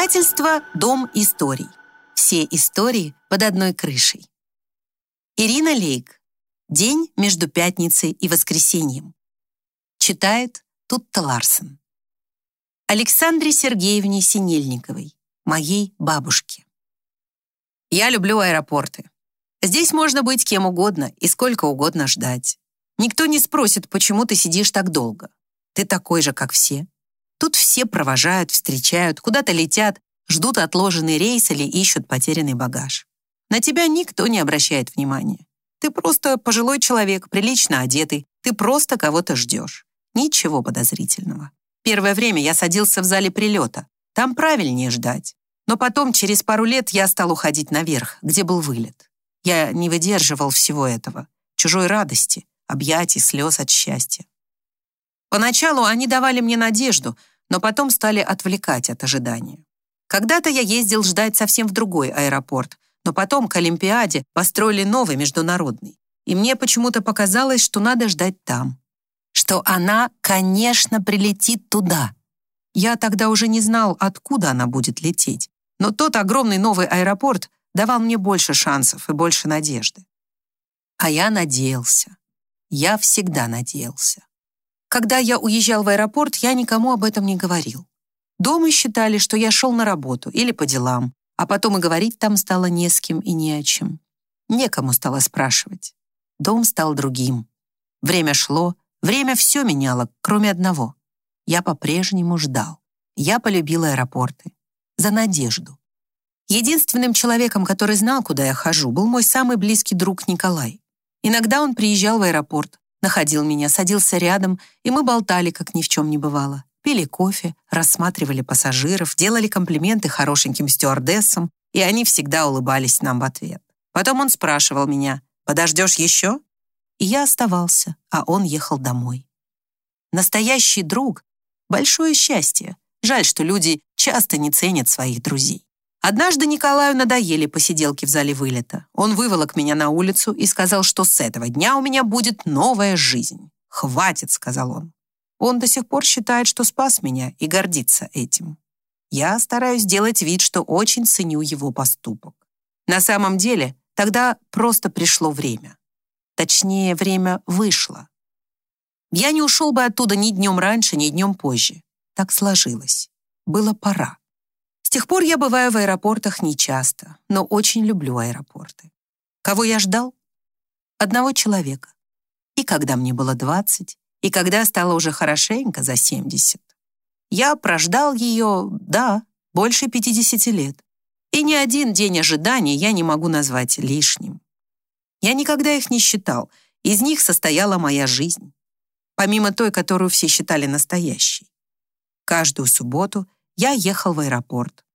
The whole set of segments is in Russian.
Издательство «Дом историй». Все истории под одной крышей. Ирина Лейк. День между пятницей и воскресеньем. Читает Тутта Ларсен. Александре Сергеевне Синельниковой, моей бабушке. Я люблю аэропорты. Здесь можно быть кем угодно и сколько угодно ждать. Никто не спросит, почему ты сидишь так долго. Ты такой же, как все. Тут все провожают, встречают, куда-то летят, ждут отложенный рейс или ищут потерянный багаж. На тебя никто не обращает внимания. Ты просто пожилой человек, прилично одетый. Ты просто кого-то ждешь. Ничего подозрительного. Первое время я садился в зале прилета. Там правильнее ждать. Но потом, через пару лет, я стал уходить наверх, где был вылет. Я не выдерживал всего этого. Чужой радости, объятий, слез от счастья. Поначалу они давали мне надежду, но потом стали отвлекать от ожидания. Когда-то я ездил ждать совсем в другой аэропорт, но потом к Олимпиаде построили новый международный. И мне почему-то показалось, что надо ждать там. Что она, конечно, прилетит туда. Я тогда уже не знал, откуда она будет лететь. Но тот огромный новый аэропорт давал мне больше шансов и больше надежды. А я надеялся. Я всегда надеялся. Когда я уезжал в аэропорт, я никому об этом не говорил. Дома считали, что я шел на работу или по делам, а потом и говорить там стало не с кем и не о чем. Некому стало спрашивать. Дом стал другим. Время шло, время все меняло, кроме одного. Я по-прежнему ждал. Я полюбил аэропорты. За надежду. Единственным человеком, который знал, куда я хожу, был мой самый близкий друг Николай. Иногда он приезжал в аэропорт, находил меня, садился рядом, и мы болтали, как ни в чем не бывало. Пили кофе, рассматривали пассажиров, делали комплименты хорошеньким стюардессам, и они всегда улыбались нам в ответ. Потом он спрашивал меня, «Подождешь еще?» И я оставался, а он ехал домой. Настоящий друг — большое счастье. Жаль, что люди часто не ценят своих друзей. Однажды Николаю надоели посиделки в зале вылета. Он выволок меня на улицу и сказал, что с этого дня у меня будет новая жизнь. «Хватит», — сказал он. Он до сих пор считает, что спас меня и гордится этим. Я стараюсь делать вид, что очень ценю его поступок. На самом деле, тогда просто пришло время. Точнее, время вышло. Я не ушел бы оттуда ни днем раньше, ни днем позже. Так сложилось. Было пора. С тех пор я бываю в аэропортах нечасто, но очень люблю аэропорты. Кого я ждал? Одного человека. И когда мне было 20, и когда стало уже хорошенько за 70. Я прождал ее, да, больше 50 лет. И ни один день ожидания я не могу назвать лишним. Я никогда их не считал, из них состояла моя жизнь. Помимо той, которую все считали настоящей. Каждую субботу я ехал в аэропорт.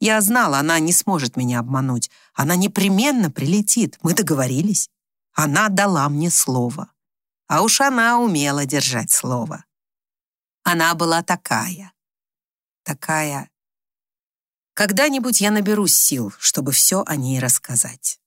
Я знал, она не сможет меня обмануть. Она непременно прилетит, мы договорились. Она дала мне слово. А уж она умела держать слово. Она была такая. Такая. Когда-нибудь я наберусь сил, чтобы все о ней рассказать.